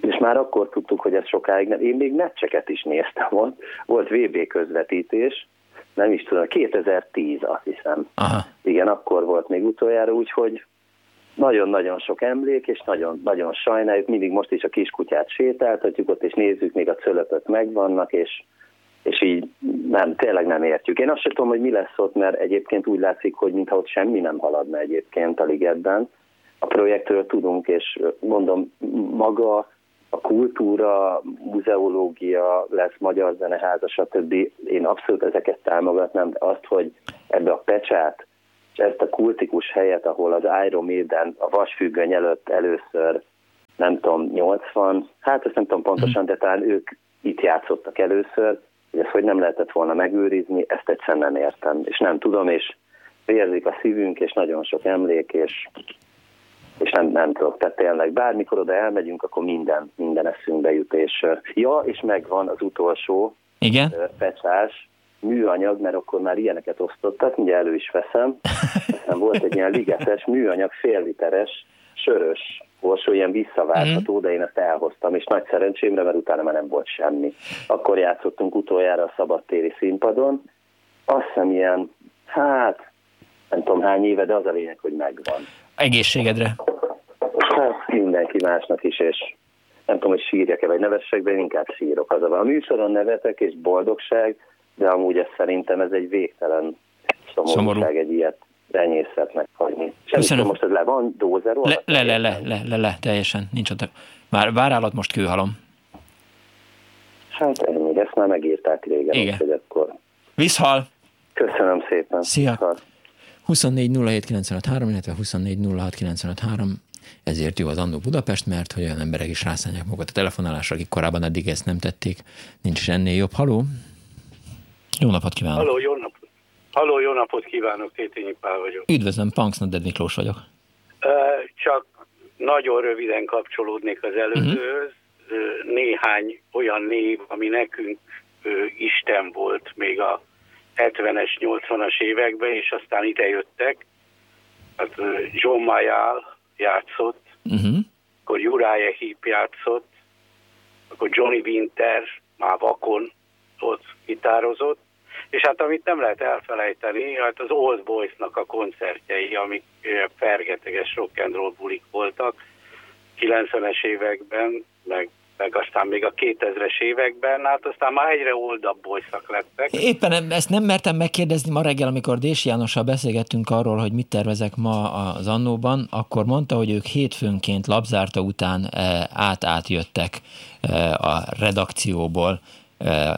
és már akkor tudtuk, hogy ez sokáig nem. Én még meccseket is néztem ott, volt VB közvetítés, nem is tudom, 2010 azt hiszem. Aha. Igen, akkor volt még utoljára, úgyhogy nagyon-nagyon sok emlék, és nagyon, nagyon sajnáljuk. Mindig most is a kiskutyát sétáltatjuk ott, és nézzük, még a cölöpök megvannak, és, és így nem, tényleg nem értjük. Én azt sem tudom, hogy mi lesz ott, mert egyébként úgy látszik, hogy mintha ott semmi nem haladna egyébként a ligetben. A projektről tudunk, és mondom, maga a kultúra, muzeológia lesz, magyar zeneháza, stb. Én abszolút ezeket támogatnám, de azt, hogy ebbe a pecsát, és ezt a kultikus helyet, ahol az Iron Maiden a vasfüggöny előtt először, nem tudom, 80, hát ezt nem tudom pontosan, de talán ők itt játszottak először, hogy ezt hogy nem lehetett volna megőrizni, ezt egyszerűen nem értem, és nem tudom, és érzik a szívünk, és nagyon sok emlék, és és nem, nem tudok, tehát tényleg bármikor oda elmegyünk, akkor minden, minden eszünkbe jut, és ja, és megvan az utolsó Igen? pecsás, műanyag, mert akkor már ilyeneket osztottak, ugye elő is veszem. Aztán volt egy ilyen ligetes műanyag, fél literes, sörös orsó, ilyen visszaváltható, mm. de én ezt elhoztam, és nagy szerencsémre, mert utána már nem volt semmi. Akkor játszottunk utoljára a szabadtéri színpadon, azt hiszem ilyen, hát nem tudom hány éve, de az a lényeg, hogy megvan. Egészségedre. Hát mindenki másnak is, és nem tudom, hogy sírjak-e, vagy nevessek, de inkább sírok. Az a, a műsoron nevetek és boldogság, de amúgy ez szerintem ez egy végtelen szomorúság, Szomorú. egy ilyet renyészetnek hagyni. Köszönöm. most ez le van, dózerol? Le, le, le, le, le, le, le, teljesen, nincs ott. Már várállat most kőhalom. Hát ennyi, ezt már megírták régen, Igen. hogy akkor... Viszhal! Köszönöm szépen. Szia! Viszhal. 24 illetve 24 ezért jó az Annó Budapest, mert hogy olyan emberek is rászállják magukat a telefonálásra, akik korábban eddig ezt nem tették. Nincs is ennél jobb. Haló? Jó napot kívánok! Haló, jó napot! Haló, jó napot kívánok, Tétényi Pál vagyok. Üdvözlöm, Punks Naded Miklós vagyok. Csak nagyon röviden kapcsolódnék az előzőhöz. Uh-huh. Néhány olyan név, ami nekünk Isten volt még a 70-es, 80-as években, és aztán idejöttek. Hát John Mayall játszott, uh-huh. akkor Uriah Heep játszott, akkor Johnny Winter már vakon ott gitározott, és hát amit nem lehet elfelejteni, hát az Old Boys-nak a koncertjei, amik fergeteges rock and roll bulik voltak 90-es években, meg meg aztán még a 2000-es években, hát aztán már egyre oldabb bolyszak lettek. Éppen ezt nem mertem megkérdezni ma reggel, amikor Dési Jánossal beszélgettünk arról, hogy mit tervezek ma az Annóban, akkor mondta, hogy ők hétfőnként labzárta után át-átjöttek a redakcióból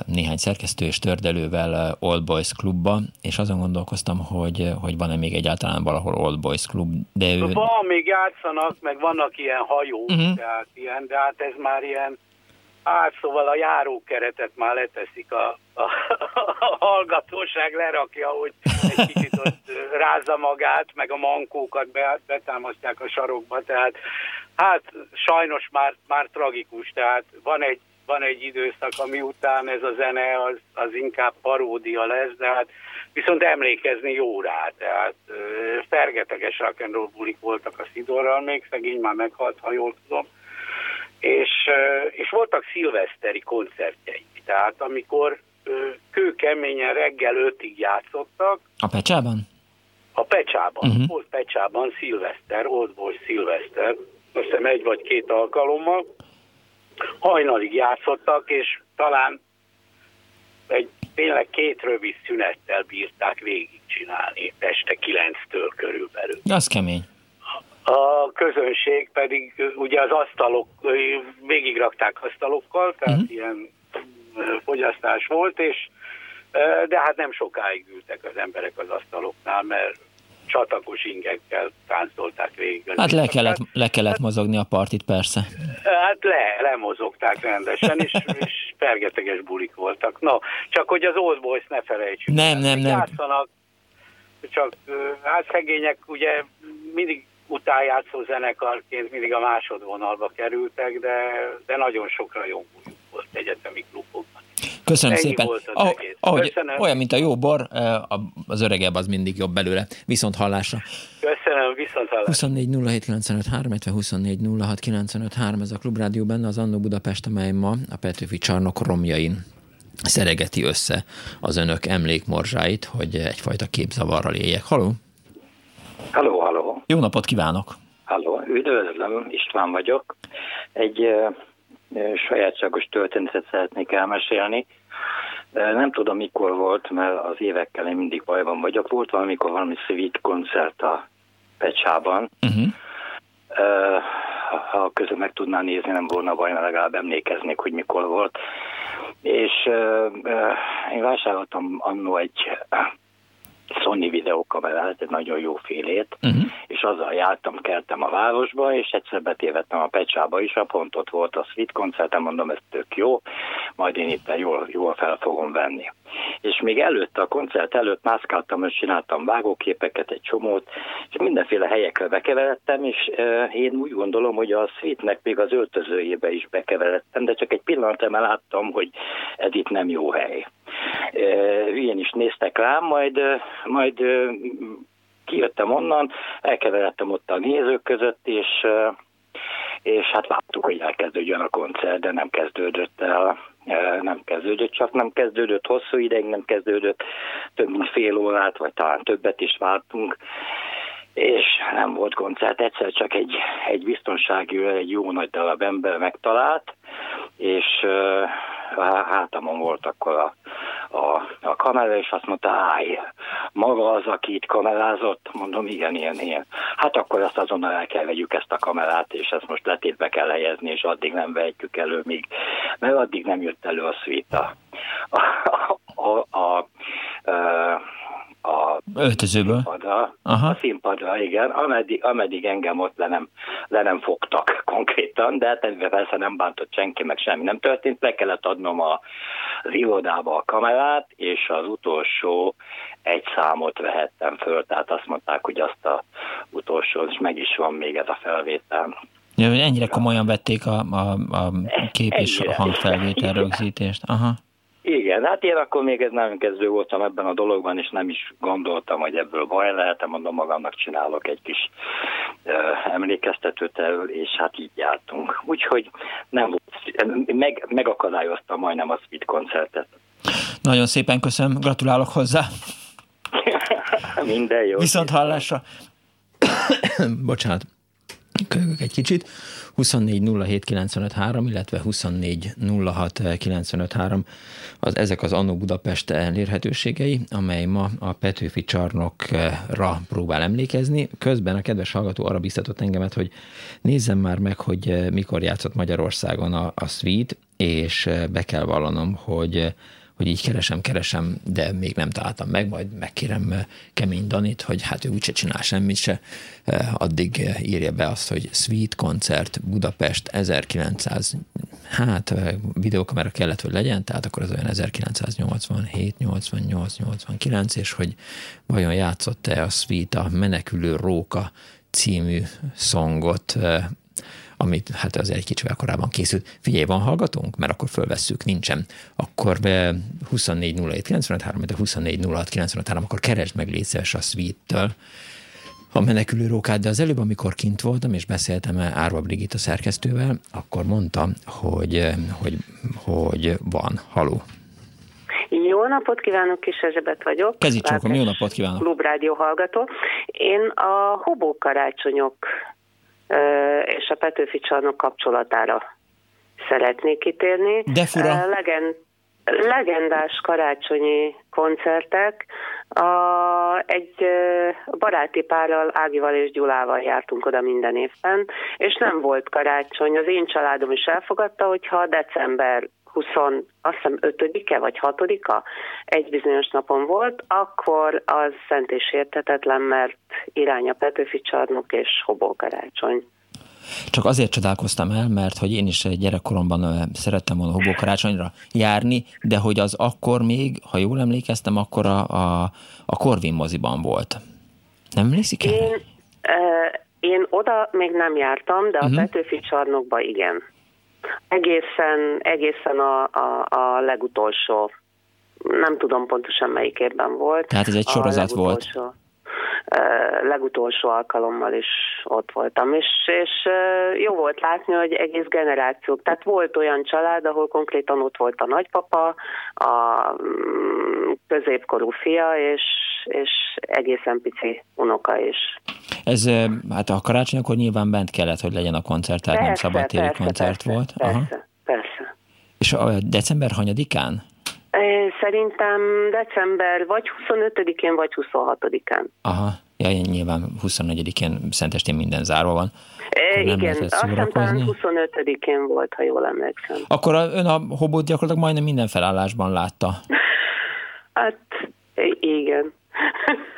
néhány szerkesztő és tördelővel Old Boys klubba, és azon gondolkoztam, hogy, hogy van-e még egyáltalán valahol Old Boys klub. De ő... Van, még játszanak, meg vannak ilyen hajók, uh-huh. tehát ilyen, de hát ez már ilyen Hát szóval a járókeretet már leteszik a, a, a hallgatóság, lerakja, hogy egy kicsit ott rázza magát, meg a mankókat betámasztják a sarokba, tehát hát sajnos már, már tragikus, tehát van egy, van egy időszak, ami után ez a zene az, az inkább paródia lesz, de hát viszont emlékezni jó rá, tehát fergeteges rock'n'roll bulik voltak a Szidorral, még szegény már meghalt, ha jól tudom, és, és voltak szilveszteri koncertjeik, tehát amikor kőkeményen reggel ötig játszottak. A Pecsában? A Pecsában, uh-huh. volt Pecsában szilveszter, Old Boy szilveszter, azt hiszem egy vagy két alkalommal. Hajnalig játszottak, és talán egy tényleg két rövid szünettel bírták végigcsinálni, este kilenctől körülbelül. Az kemény. A közönség pedig ugye az asztalok, végigrakták asztalokkal, tehát uh-huh. ilyen fogyasztás volt, és de hát nem sokáig ültek az emberek az asztaloknál, mert csatakos ingekkel táncolták végig. Hát le kellett, le kellett mozogni a partit, persze. Hát le, lemozogták rendesen, és, és pergeteges bulik voltak. No, csak hogy az Old Boys ne felejtsük. Nem, nem, nem. Játszanak, csak hát szegények ugye mindig utájátszó zenekarként mindig a másodvonalba kerültek, de, de nagyon sokra jó volt egyetemi klubokban. Köszönöm Ennyi szépen. Oh, ahogy, olyan, mint a jó bor, eh, az öregebb az mindig jobb belőle. Viszont hallásra. Köszönöm, viszont hallásra. 24 07 illetve 24 06 ez a Klubrádió benne az Annó Budapest, amely ma a Petőfi csarnok romjain szeregeti össze az önök emlékmorzsáit, hogy egyfajta képzavarral éljek. Haló? Halló, halló. Jó napot kívánok! Halló, üdvözlöm, István vagyok. Egy uh, sajátságos történetet szeretnék elmesélni. Nem tudom, mikor volt, mert az évekkel én mindig bajban vagyok. Volt valamikor valami sweet koncert a Pecsában. Uh-huh. Uh, ha közül meg tudná nézni, nem volna baj, mert legalább emlékeznék, hogy mikor volt. És én vásároltam annó egy Sony videókamerát, egy nagyon jó félét, uh-huh. és azzal jártam, keltem a városba, és egyszer betévettem a Pecsába is, a pont ott volt a Sweet koncertem, mondom, ez tök jó, majd én itt jól, jól fel fogom venni. És még előtte, a koncert előtt mászkáltam, és csináltam vágóképeket, egy csomót, és mindenféle helyekre bekeveredtem, és e, én úgy gondolom, hogy a Sweetnek még az öltözőjébe is bekeveredtem, de csak egy pillanatra láttam, hogy ez itt nem jó hely. E, is néztek rám, majd, majd kijöttem onnan, elkeveredtem ott a nézők között, és és hát láttuk, hogy elkezdődjön a koncert, de nem kezdődött el, nem kezdődött, csak nem kezdődött hosszú ideig, nem kezdődött több mint fél órát, vagy talán többet is vártunk, és nem volt koncert, egyszer csak egy, egy biztonsági, egy jó nagy darab ember megtalált, és uh, hátamon volt akkor a, a, a kamera, és azt mondta, állj, maga az, aki itt kamerázott? Mondom, igen, ilyen, ilyen. Hát akkor ezt azonnal el kell vegyük ezt a kamerát, és ezt most letétbe kell helyezni, és addig nem vehetjük elő még, mert addig nem jött elő a szvíta. A, a, a, a, a a Öltözőből. színpadra, Aha. a színpadra, igen, ameddig, ameddig engem ott le nem, le nem fogtak konkrétan, de hát persze nem bántott senki, meg semmi nem történt, le kellett adnom a, az irodába a kamerát, és az utolsó egy számot vehettem föl, tehát azt mondták, hogy azt a utolsó, és meg is van még ez a felvétel. Ja, ennyire komolyan vették a, a, a kép és a hangfelvétel rögzítést. Aha. Igen, hát én akkor még ez nagyon kezdő voltam ebben a dologban, és nem is gondoltam, hogy ebből baj lehet, mondom magamnak csinálok egy kis uh, emlékeztetőt erről, és hát így jártunk. Úgyhogy nem meg, megakadályoztam majdnem a Speed koncertet. Nagyon szépen köszönöm, gratulálok hozzá. Minden jó. Viszont hallásra. Bocsánat, kölgök egy kicsit. 24 illetve 24 az, ezek az Annó Budapest elérhetőségei, amely ma a Petőfi csarnokra próbál emlékezni. Közben a kedves hallgató arra biztatott engemet, hogy nézzem már meg, hogy mikor játszott Magyarországon a, a Sweet, és be kell vallanom, hogy hogy így keresem, keresem, de még nem találtam meg, majd megkérem Kemény Danit, hogy hát ő úgyse csinál semmit se, addig írja be azt, hogy Sweet Koncert Budapest 1900, hát videokamera kellett, hogy legyen, tehát akkor az olyan 1987, 88, 89, és hogy vajon játszott-e a Sweet a Menekülő Róka című szongot amit hát az egy kicsivel korábban készült. Figyelj, van hallgatónk? Mert akkor fölvesszük, nincsen. Akkor be 24 07 95 de 24 06 93, akkor keresd meg létszeres a suite a menekülő rókát, de az előbb, amikor kint voltam, és beszéltem Árva Brigitta szerkesztővel, akkor mondta, hogy, hogy, hogy van. Haló. Jó napot kívánok, Kis Erzsebet vagyok. Kezicsokom, jó napot kívánok. Klubrádió hallgató. Én a hobó karácsonyok és a Petőfi csarnok kapcsolatára szeretnék kitérni. De fura. Legend, legendás karácsonyi koncertek. A, egy baráti párral, Ágival és Gyulával jártunk oda minden évben, és nem volt karácsony. Az én családom is elfogadta, hogyha december 20, azt hiszem 5-e vagy 6-a egy bizonyos napon volt, akkor az szent és értetetlen, mert irány a Petőfi csarnok és Hobó karácsony. Csak azért csodálkoztam el, mert hogy én is gyerekkoromban szerettem volna Hobó karácsonyra járni, de hogy az akkor még, ha jól emlékeztem, akkor a, a, a Corvin moziban volt. Nem emlékszik Én, én oda még nem jártam, de a uh-huh. Petőfi csarnokba igen. Egészen, egészen a, a, a legutolsó, nem tudom pontosan melyik évben volt. Tehát ez egy sorozat volt. Legutolsó alkalommal is ott voltam, és, és jó volt látni, hogy egész generációk, tehát volt olyan család, ahol konkrétan ott volt a nagypapa, a mm, középkorú fia, és, és egészen pici unoka is. Ez, hát a karácsonykor nyilván bent kellett, hogy legyen a koncert, tehát persze, nem szabadtéri persze, koncert persze, volt. Persze, Aha. persze. És a december hanyadikán? Szerintem december vagy 25-én, vagy 26-án. Aha, ja, nyilván 24-én Szentestén minden zárva van. E, igen, azt hiszem talán 25-én volt, ha jól emlékszem. Akkor a, ön a hobót gyakorlatilag majdnem minden felállásban látta. hát, igen.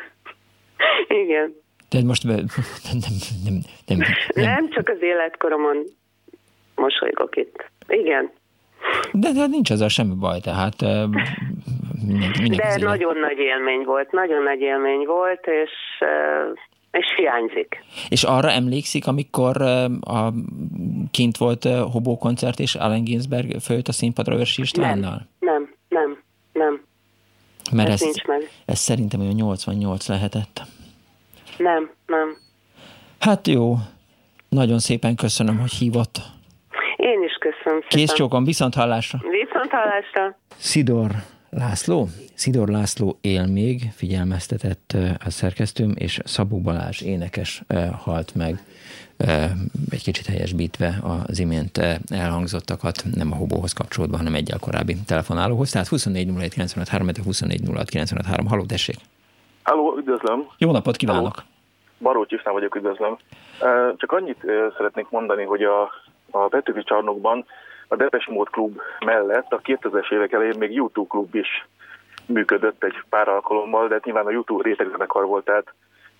igen. De most nem, nem, nem, nem, nem. nem csak az életkoromon mosolygok itt. Igen. De, de nincs ezzel semmi baj, tehát mindenki, mindenki De nagyon nagy élmény volt, nagyon nagy élmény volt, és és hiányzik. És arra emlékszik, amikor a, kint volt Hobó koncert, és Allen Ginsberg följött a színpadra Őrsi Istvánnal? Nem, nem, nem, nem. Mert ez, ez, nincs meg. ez szerintem olyan 88 lehetett. Nem, nem. Hát jó. Nagyon szépen köszönöm, hogy hívott. Köszönöm szépen. Kész csókom, viszont hallásra. Viszont hallásra. Szidor László. Szidor László él még, figyelmeztetett a szerkesztőm, és Szabó Balázs énekes halt meg egy kicsit helyesbítve az imént elhangzottakat, nem a hobóhoz kapcsolódva, hanem egyel korábbi telefonálóhoz. Tehát 24 07 95 24 Halló, tessék! Halló, üdvözlöm! Jó napot kívánok! Barócs István vagyok, üdvözlöm. Csak annyit szeretnék mondani, hogy a a Petőfi csarnokban a Depes Mód klub mellett a 2000-es évek elején még YouTube klub is működött egy pár alkalommal, de hát nyilván a YouTube rétegzenekar volt, tehát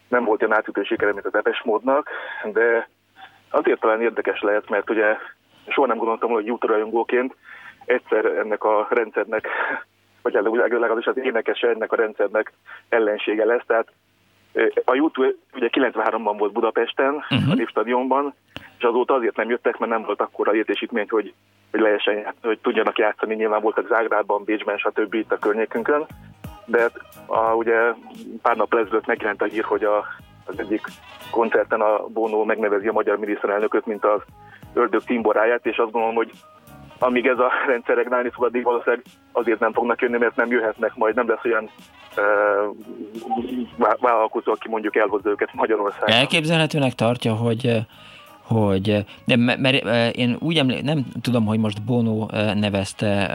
nem volt ilyen átütő sikere, mint a Depes Módnak, de azért talán érdekes lehet, mert ugye soha nem gondoltam, hogy YouTube rajongóként egyszer ennek a rendszernek, vagy legalábbis az énekese ennek a rendszernek ellensége lesz, tehát a YouTube ugye 93-ban volt Budapesten, uh-huh. a Népstadionban, és azóta azért nem jöttek, mert nem volt akkor a létesítmény, hogy, hogy lehessen, hogy tudjanak játszani. Nyilván voltak Zágrában, Bécsben, stb. itt a környékünkön. De a, ugye pár nap ezelőtt megjelent a hír, hogy a, az egyik koncerten a Bono megnevezi a magyar miniszterelnököt, mint az ördög timboráját, és azt gondolom, hogy amíg ez a rendszer regnálni fog, addig valószínűleg azért nem fognak jönni, mert nem jöhetnek majd, nem lesz olyan uh, vállalkozó, aki mondjuk elhozza őket Magyarországon. Elképzelhetőnek tartja, hogy hogy, de mert én úgy emlékszem, nem tudom, hogy most Bono nevezte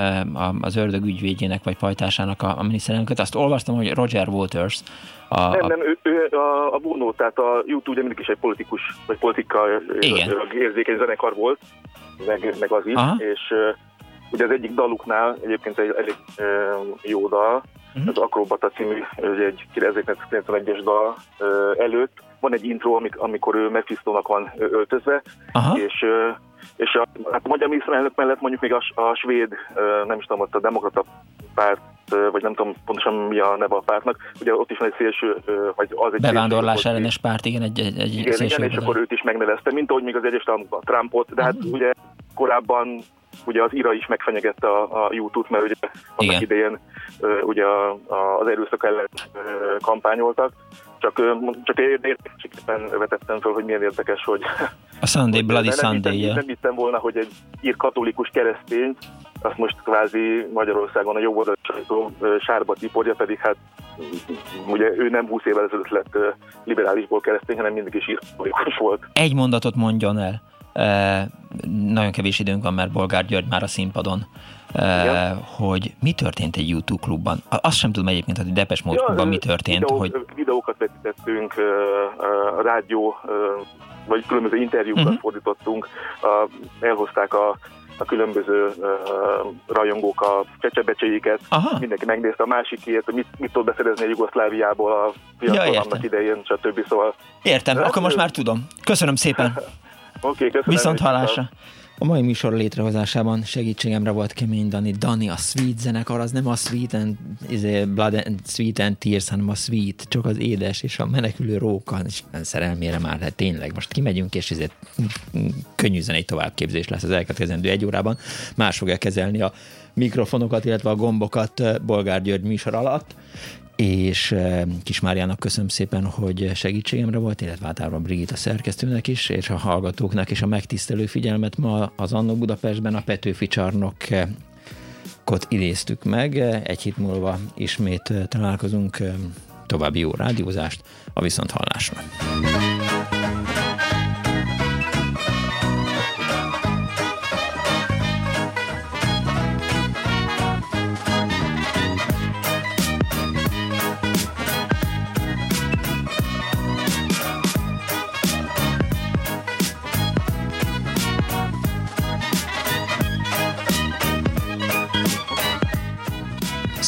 az ördög ügyvédjének vagy pajtásának a, a miniszterelnököt, azt olvastam, hogy Roger Waters. A, nem, nem, ő, ő a, a Bono, tehát a YouTube ugye mindig is egy politikus, vagy politika érzékeny zenekar volt, meg, meg az is, Aha. és ugye az egyik daluknál egyébként egy elég jó dal, uh-huh. az Akrobata című, egy 1991-es dal előtt. Van egy intro, amikor ő Mephistónak van öltözve, Aha. és és a, hát a magyar miniszterelnök mellett mondjuk még a, a svéd, nem is tudom, ott a demokrata párt, vagy nem tudom pontosan mi a neve a pártnak, ugye ott is van egy szélső, vagy az egy Bevándorlás szélső, ellenes párt, igen, egy, egy, egy igen, szélső igen, és akkor őt is megnevezte, mint ahogy még az egyes államokban Trumpot, de hát uh-huh. ugye korábban ugye az IRA is megfenyegette a, a YouTube-t, mert ugye annak idején ugye a, a, az erőszak ellen kampányoltak, csak, csak érdekességben vetettem fel, hogy milyen érdekes, hogy... A Sunday, Bloody nem Sunday hittem, Nem hittem volna, hogy egy ír katolikus keresztény, azt most kvázi Magyarországon a jó sajtó sárba tiporja, pedig hát ugye ő nem 20 évvel ezelőtt lett liberálisból keresztény, hanem mindig is ír katolikus volt. Egy mondatot mondjon el. Nagyon kevés időnk van, mert Bolgár György már a színpadon. Igen. hogy mi történt egy YouTube klubban. Azt sem tudom egyébként, hogy Depes Mode ja, klubban mi történt. Videó, hogy... Videókat vetítettünk, a rádió, vagy különböző interjúkat uh-huh. fordítottunk, elhozták a a különböző uh, rajongók a csecsebecséiket, mindenki megnézte a másikért, mit, mit tud beszerezni a Jugoszláviából a piacon ja, idején, stb. Szóval... Értem, akkor most már tudom. Köszönöm szépen. Oké, okay. Viszont hallásra. A mai műsor létrehozásában segítségemre volt Kemény Dani. Dani, a Sweet zenekar, az nem a Sweet and, izé, Blood and Sweet and Tears, hanem a Sweet, csak az édes és a menekülő róka, és szerelmére már, hát tényleg, most kimegyünk, és ezért könnyű zenei továbbképzés lesz az elkövetkezendő egy órában. Más fogja kezelni a mikrofonokat, illetve a gombokat Bolgár György műsor alatt és eh, Kismáriának köszönöm szépen, hogy segítségemre volt, illetve általában Brigitta szerkesztőnek is, és a hallgatóknak is a megtisztelő figyelmet ma az Annó Budapestben a Petőfi csarnok eh, kot idéztük meg. Egy hét múlva ismét eh, találkozunk. További jó rádiózást a Viszonthallásra.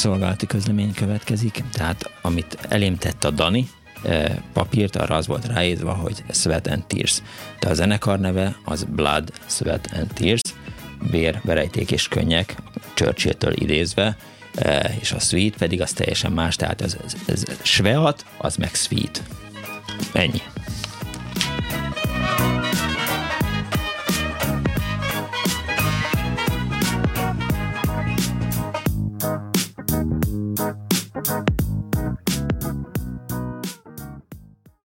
Szolgálati közlemény következik, tehát amit elém tett a Dani, eh, papírt, arra az volt ráírva, hogy Sweat and Tears. De a zenekar neve az Blood, Sweat and Tears, vér, verejték és könnyek, Churchill-től idézve, eh, és a Sweet pedig az teljesen más, tehát ez, ez, ez Sveat, az meg Sweet. Ennyi.